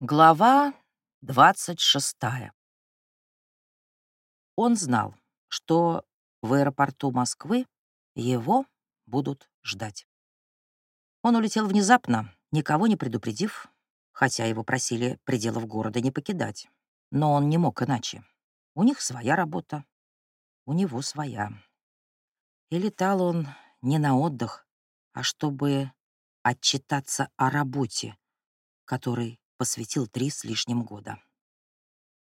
Глава 26. Он знал, что в аэропорту Москвы его будут ждать. Он улетел внезапно, никого не предупредив, хотя его просили пределов города не покидать. Но он не мог иначе. У них своя работа, у него своя. И летал он не на отдых, а чтобы отчитаться о работе, которой посвятил три с лишним года.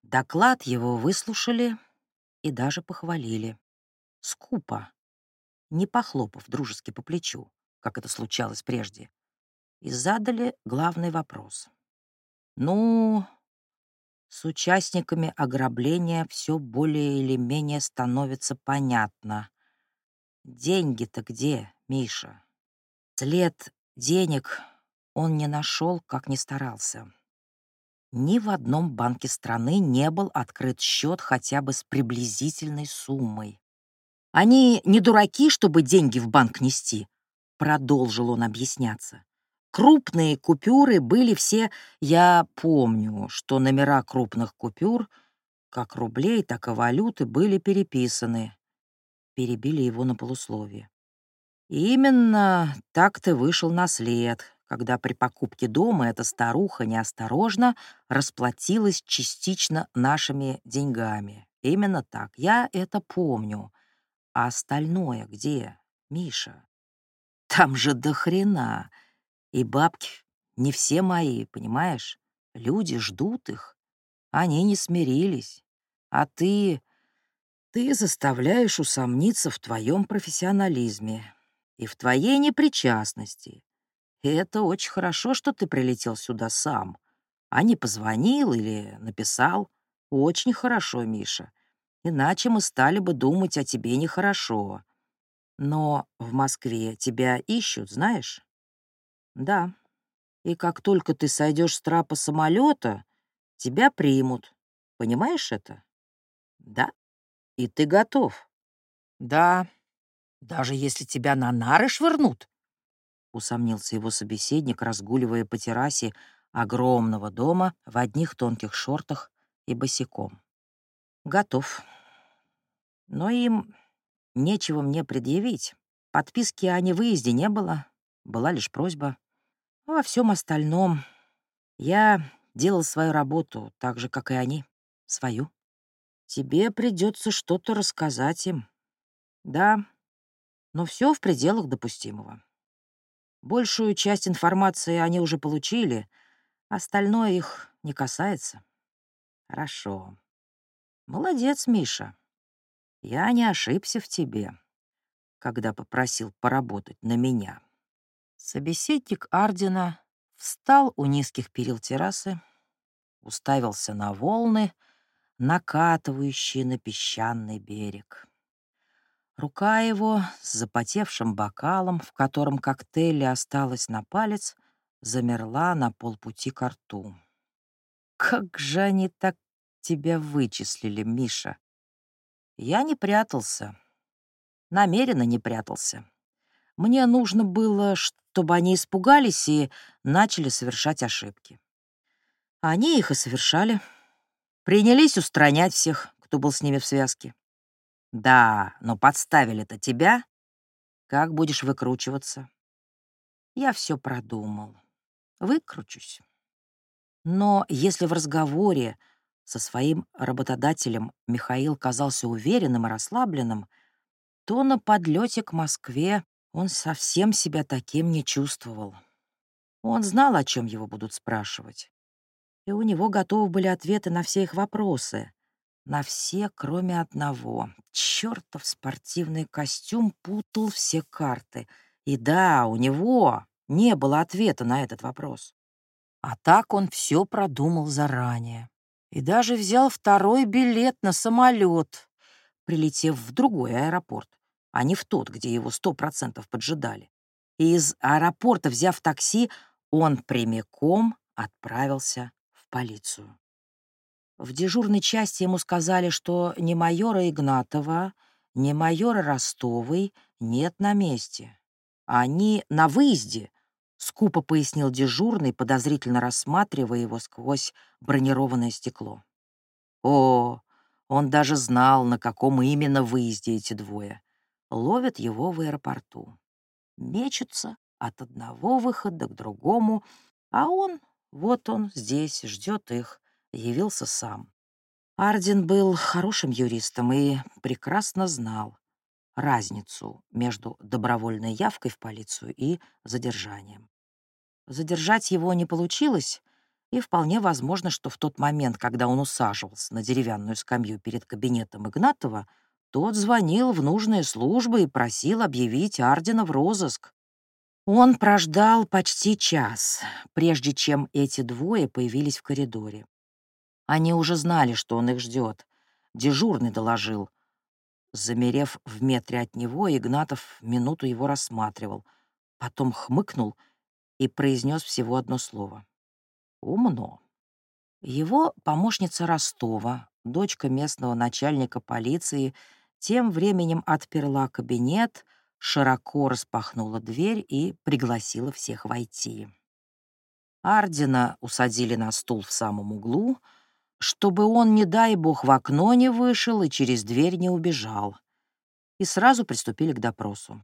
Доклад его выслушали и даже похвалили. Скупо, не похлопав дружески по плечу, как это случалось прежде, и задали главный вопрос. «Ну, с участниками ограбления все более или менее становится понятно. Деньги-то где, Миша? След денег он не нашел, как не старался. Ни в одном банке страны не был открыт счет хотя бы с приблизительной суммой. «Они не дураки, чтобы деньги в банк нести», — продолжил он объясняться. Крупные купюры были все... Я помню, что номера крупных купюр, как рублей, так и валюты, были переписаны. Перебили его на полусловие. именно так ты вышел на след, когда при покупке дома эта старуха неосторожно расплатилась частично нашими деньгами. Именно так. Я это помню. А остальное где, Миша? Там же до хрена. И бабки не все мои, понимаешь? Люди ждут их. Они не смирились. А ты... Ты заставляешь усомниться в твоем профессионализме и в твоей непричастности. И это очень хорошо, что ты прилетел сюда сам, а не позвонил или написал. Очень хорошо, Миша. Иначе мы стали бы думать о тебе нехорошо. Но в Москве тебя ищут, знаешь? Да. И как только ты сойдешь с трапа самолета, тебя примут. Понимаешь это? Да. И ты готов. Да. Даже если тебя на нары швырнут, усомнился его собеседник, разгуливая по террасе огромного дома в одних тонких шортах и босиком. Готов. Но им нечего мне предъявить. Подписки о невыезде не было, была лишь просьба. Во всем остальном я делал свою работу так же, как и они, свою. Тебе придется что-то рассказать им. Да, но все в пределах допустимого. Большую часть информации они уже получили, остальное их не касается. Хорошо. Молодец, Миша. Я не ошибся в тебе, когда попросил поработать на меня. Собеседник Ардина встал у низких перил террасы, уставился на волны, накатывающие на песчаный берег. Рука его с запотевшим бокалом, в котором коктейли осталось на палец, замерла на полпути к рту. «Как же они так тебя вычислили, Миша?» Я не прятался. Намеренно не прятался. Мне нужно было, чтобы они испугались и начали совершать ошибки. Они их и совершали. Принялись устранять всех, кто был с ними в связке. Да, но подставили-то тебя. Как будешь выкручиваться? Я все продумал. Выкручусь. Но если в разговоре со своим работодателем Михаил казался уверенным и расслабленным, то на подлете к Москве он совсем себя таким не чувствовал. Он знал, о чем его будут спрашивать. И у него готовы были ответы на все их вопросы. На все, кроме одного. Чёртов спортивный костюм путал все карты. И да, у него не было ответа на этот вопрос. А так он все продумал заранее. И даже взял второй билет на самолет, прилетев в другой аэропорт, а не в тот, где его сто процентов поджидали. И из аэропорта, взяв такси, он прямиком отправился в полицию. В дежурной части ему сказали, что ни майора Игнатова, ни майора Ростовой нет на месте. Они на выезде скупо пояснил дежурный, подозрительно рассматривая его сквозь бронированное стекло. О, он даже знал, на каком именно выезде эти двое. Ловят его в аэропорту. Мечутся от одного выхода к другому, а он, вот он, здесь, ждет их, явился сам. Арден был хорошим юристом и прекрасно знал разницу между добровольной явкой в полицию и задержанием. Задержать его не получилось, и вполне возможно, что в тот момент, когда он усаживался на деревянную скамью перед кабинетом Игнатова, тот звонил в нужные службы и просил объявить Ардена в розыск. Он прождал почти час, прежде чем эти двое появились в коридоре. Они уже знали, что он их ждет. Дежурный доложил. Замерев в метре от него, Игнатов минуту его рассматривал, потом хмыкнул и произнес всего одно слово. «Умно». Его помощница Ростова, дочка местного начальника полиции, тем временем отперла кабинет, широко распахнула дверь и пригласила всех войти. Ардина усадили на стул в самом углу — чтобы он, не дай бог, в окно не вышел и через дверь не убежал. И сразу приступили к допросу.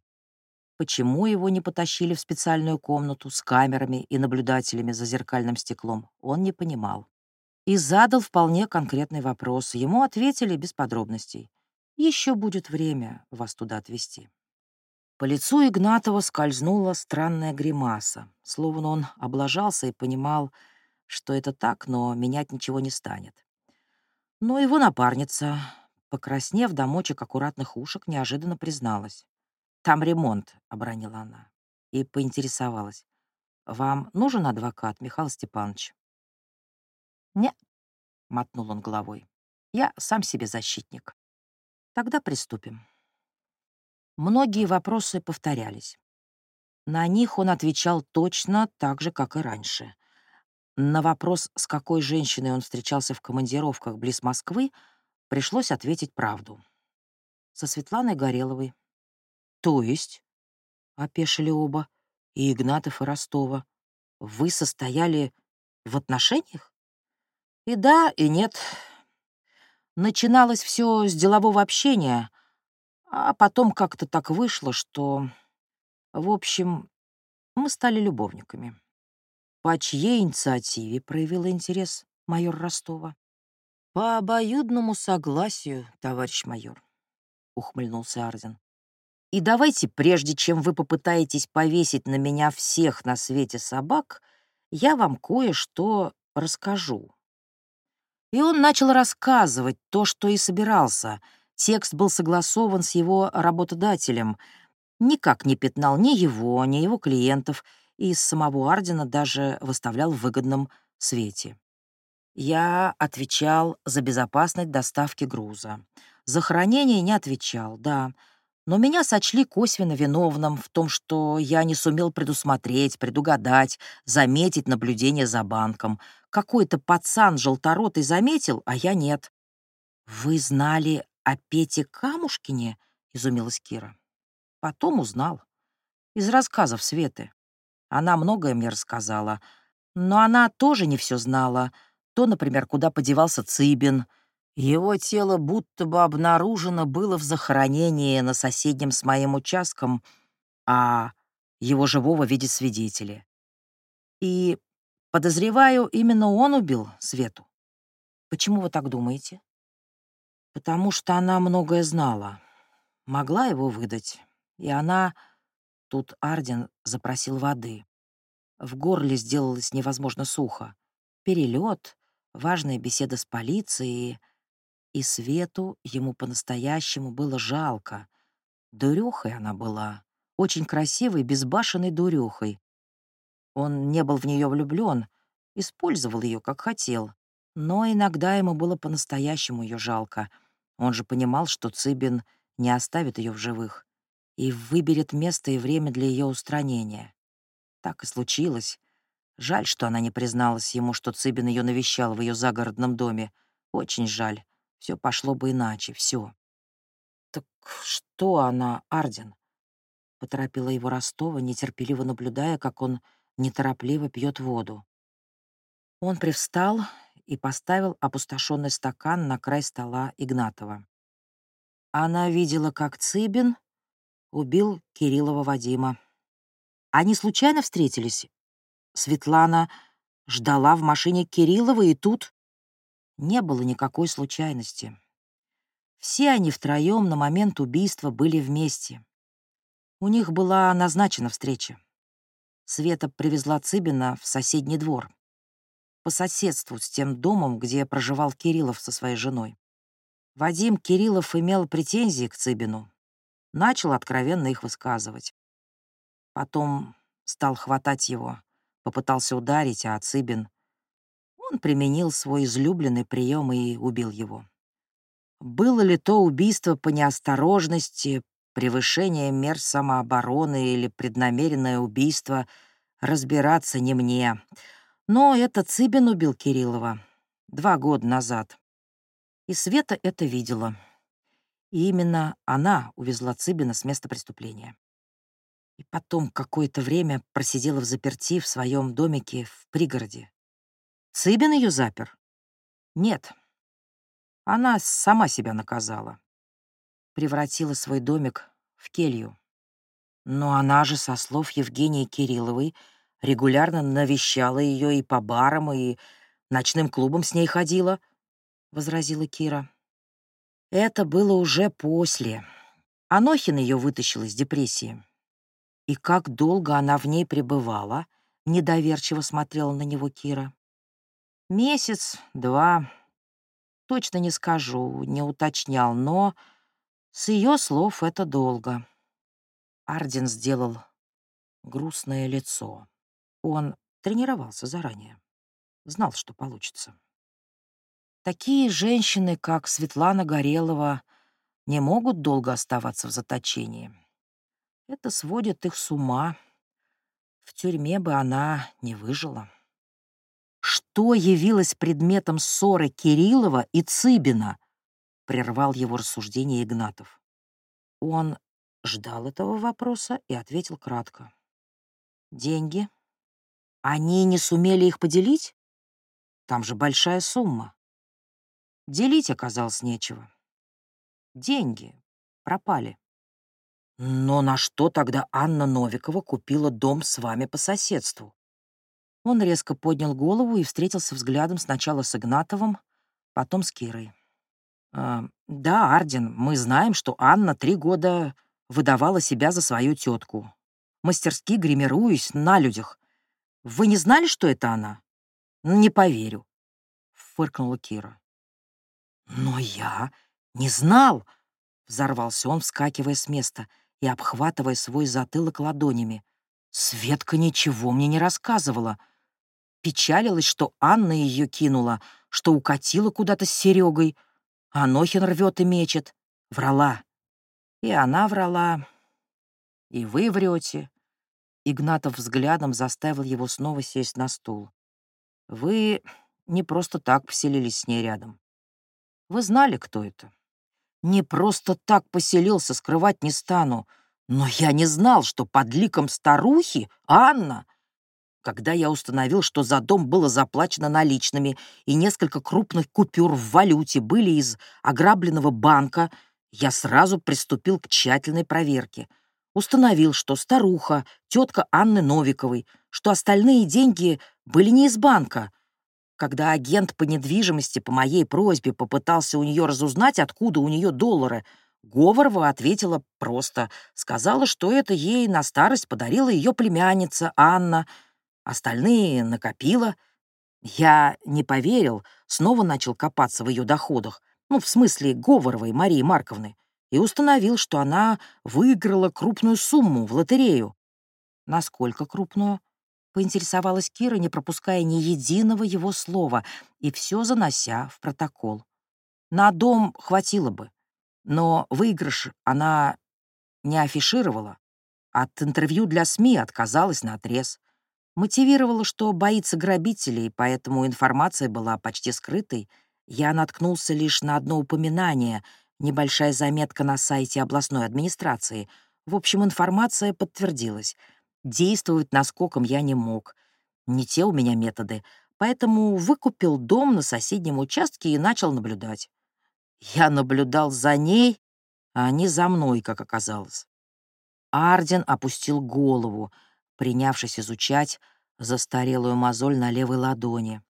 Почему его не потащили в специальную комнату с камерами и наблюдателями за зеркальным стеклом, он не понимал. И задал вполне конкретный вопрос. Ему ответили без подробностей. Еще будет время вас туда отвезти. По лицу Игнатова скользнула странная гримаса, словно он облажался и понимал, что это так, но менять ничего не станет. Но его напарница, покраснев до мочек аккуратных ушек, неожиданно призналась. «Там ремонт», — обронила она. И поинтересовалась. «Вам нужен адвокат, Михаил Степанович?» «Не», — мотнул он головой. «Я сам себе защитник». «Тогда приступим». Многие вопросы повторялись. На них он отвечал точно так же, как и раньше. На вопрос, с какой женщиной он встречался в командировках близ Москвы, пришлось ответить правду. Со Светланой Гореловой. То есть, опешили оба, и Игнатов, и Ростова, вы состояли в отношениях? И да, и нет. Начиналось все с делового общения, а потом как-то так вышло, что, в общем, мы стали любовниками. По чьей инициативе проявила интерес майор Ростова? По обоюдному согласию, товарищ майор, ухмыльнулся Арден. И давайте, прежде чем вы попытаетесь повесить на меня всех на свете собак, я вам кое-что расскажу. И он начал рассказывать то, что и собирался. Текст был согласован с его работодателем, никак не пятнал ни его, ни его клиентов — и самого Ардена даже выставлял в выгодном свете. Я отвечал за безопасность доставки груза. За хранение не отвечал, да. Но меня сочли косвенно виновным в том, что я не сумел предусмотреть, предугадать, заметить наблюдение за банком. Какой-то пацан желторотый заметил, а я нет. «Вы знали о Пете Камушкине?» — изумилась Кира. Потом узнал. Из рассказов Светы. Она многое мне рассказала. Но она тоже не все знала. То, например, куда подевался Цыбин. Его тело будто бы обнаружено было в захоронении на соседнем с моим участком, а его живого видят свидетели. И, подозреваю, именно он убил Свету. Почему вы так думаете? Потому что она многое знала. Могла его выдать. И она Тут Арден запросил воды. В горле сделалось невозможно сухо. Перелет, важная беседа с полицией. И Свету ему по-настоящему было жалко. Дурюхой она была, очень красивой, безбашенной дурюхой. Он не был в нее влюблен, использовал ее как хотел. Но иногда ему было по-настоящему ее жалко. Он же понимал, что Цыбин не оставит ее в живых и выберет место и время для ее устранения. Так и случилось. Жаль, что она не призналась ему, что Цыбин ее навещал в ее загородном доме. Очень жаль. Все пошло бы иначе, все. «Так что она, Арден?» — поторопила его Ростова, нетерпеливо наблюдая, как он неторопливо пьет воду. Он привстал и поставил опустошенный стакан на край стола Игнатова. Она видела, как Цыбин убил Кириллова Вадима. Они случайно встретились? Светлана ждала в машине Кириллова, и тут не было никакой случайности. Все они втроем на момент убийства были вместе. У них была назначена встреча. Света привезла Цыбина в соседний двор, по соседству с тем домом, где проживал Кириллов со своей женой. Вадим Кириллов имел претензии к Цыбину, начал откровенно их высказывать. Потом стал хватать его, попытался ударить, а Цыбин... Он применил свой излюбленный прием и убил его. Было ли то убийство по неосторожности, превышение мер самообороны или преднамеренное убийство, разбираться не мне. Но это Цыбин убил Кириллова два года назад. И Света это видела. И именно она увезла Цыбина с места преступления. И потом какое-то время просидела в заперти в своем домике в пригороде. Цыбин ее запер? Нет. Она сама себя наказала. Превратила свой домик в келью. Но она же, со слов Евгении Кирилловой, регулярно навещала ее и по барам, и ночным клубам с ней ходила —— возразила Кира. Это было уже после. Анохин ее вытащил из депрессии. И как долго она в ней пребывала, недоверчиво смотрела на него Кира. Месяц, два, точно не скажу, не уточнял, но с ее слов это долго. Арден сделал грустное лицо. Он тренировался заранее, знал, что получится. Такие женщины, как Светлана Горелова, не могут долго оставаться в заточении. Это сводит их с ума. В тюрьме бы она не выжила. Что явилось предметом ссоры Кириллова и Цыбина? Прервал его рассуждение Игнатов. Он ждал этого вопроса и ответил кратко. Деньги. Они не сумели их поделить? Там же большая сумма. Делить оказалось нечего. Деньги пропали. Но на что тогда Анна Новикова купила дом с вами по соседству? Он резко поднял голову и встретился взглядом сначала с Игнатовым, потом с Кирой. «Э, «Да, Арден, мы знаем, что Анна три года выдавала себя за свою тетку, мастерски гримируясь на людях. Вы не знали, что это она?» «Не поверю», — фыркнула Кира. «Но я не знал!» — взорвался он, вскакивая с места и обхватывая свой затылок ладонями. «Светка ничего мне не рассказывала. Печалилась, что Анна ее кинула, что укатила куда-то с Серегой. Анохин рвет и мечет. Врала. И она врала. И вы врете». Игнатов взглядом заставил его снова сесть на стул. «Вы не просто так поселились с ней рядом. Вы знали, кто это? Не просто так поселился, скрывать не стану. Но я не знал, что под ликом старухи Анна... Когда я установил, что за дом было заплачено наличными и несколько крупных купюр в валюте были из ограбленного банка, я сразу приступил к тщательной проверке. Установил, что старуха, тетка Анны Новиковой, что остальные деньги были не из банка, когда агент по недвижимости по моей просьбе попытался у нее разузнать, откуда у нее доллары, Говорова ответила просто. Сказала, что это ей на старость подарила ее племянница Анна. Остальные накопила. Я не поверил, снова начал копаться в ее доходах, ну, в смысле Говоровой Марии Марковны, и установил, что она выиграла крупную сумму в лотерею. Насколько крупную? Поинтересовалась Кира, не пропуская ни единого его слова, и все занося в протокол. На дом хватило бы, но выигрыш она не афишировала. От интервью для СМИ отказалась на отрез. Мотивировала, что боится грабителей, поэтому информация была почти скрытой. Я наткнулся лишь на одно упоминание, небольшая заметка на сайте областной администрации. В общем, информация подтвердилась — Действовать наскоком я не мог. Не те у меня методы. Поэтому выкупил дом на соседнем участке и начал наблюдать. Я наблюдал за ней, а не за мной, как оказалось. Арден опустил голову, принявшись изучать застарелую мозоль на левой ладони.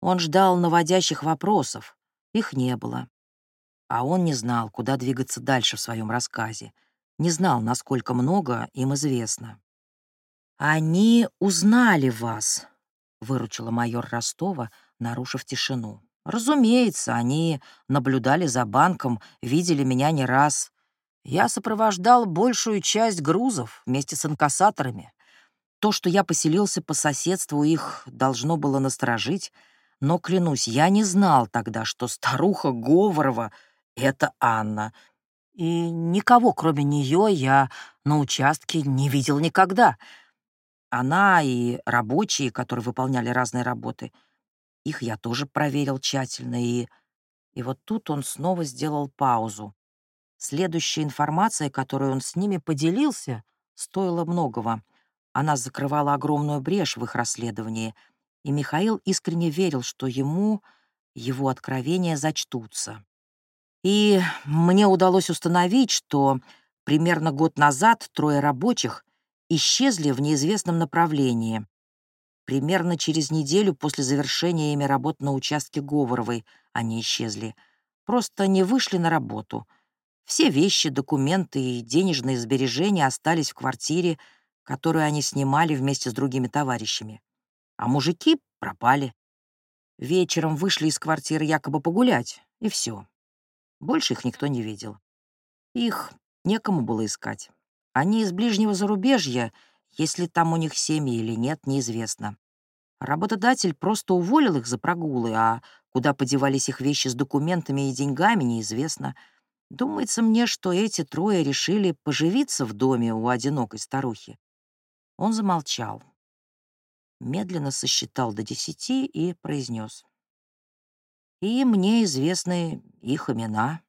Он ждал наводящих вопросов. Их не было. А он не знал, куда двигаться дальше в своем рассказе. Не знал, насколько много им известно. «Они узнали вас», — выручила майор Ростова, нарушив тишину. «Разумеется, они наблюдали за банком, видели меня не раз. Я сопровождал большую часть грузов вместе с инкассаторами. То, что я поселился по соседству, их должно было насторожить, но, клянусь, я не знал тогда, что старуха Говорова — это Анна. И никого, кроме нее, я на участке не видел никогда. Она и рабочие, которые выполняли разные работы, их я тоже проверил тщательно, и... И вот тут он снова сделал паузу. Следующая информация, которой он с ними поделился, стоила многого. Она закрывала огромную брешь в их расследовании, и Михаил искренне верил, что ему его откровения зачтутся. И мне удалось установить, что примерно год назад трое рабочих исчезли в неизвестном направлении. Примерно через неделю после завершения ими работ на участке Говоровой они исчезли. Просто не вышли на работу — все вещи, документы и денежные сбережения остались в квартире, которую они снимали вместе с другими товарищами. А мужики пропали. Вечером вышли из квартиры якобы погулять, и все. Больше их никто не видел. Их некому было искать. Они из ближнего зарубежья, если там у них семьи или нет, неизвестно. Работодатель просто уволил их за прогулы, а куда подевались их вещи с документами и деньгами, неизвестно — Думается мне, что эти трое решили поживиться в доме у одинокой старухи. Он замолчал, медленно сосчитал до десяти и произнес. И мне известны их имена.